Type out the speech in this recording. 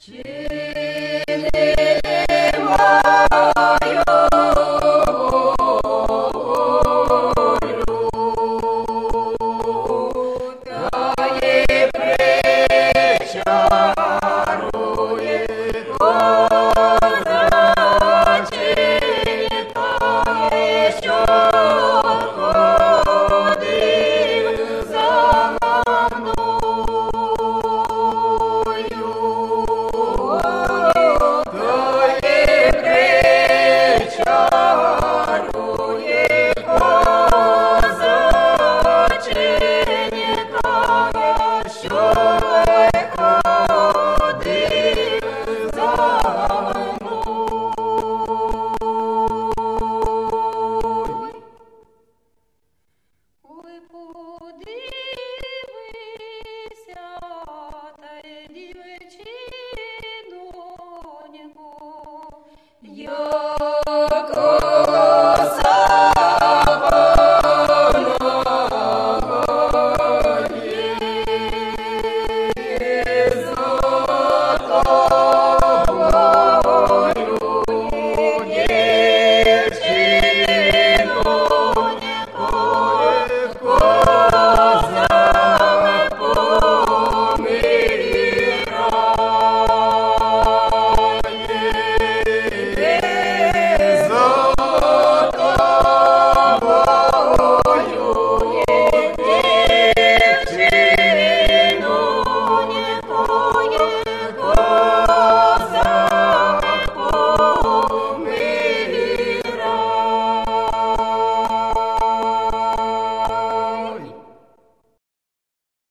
Cheers. Yo.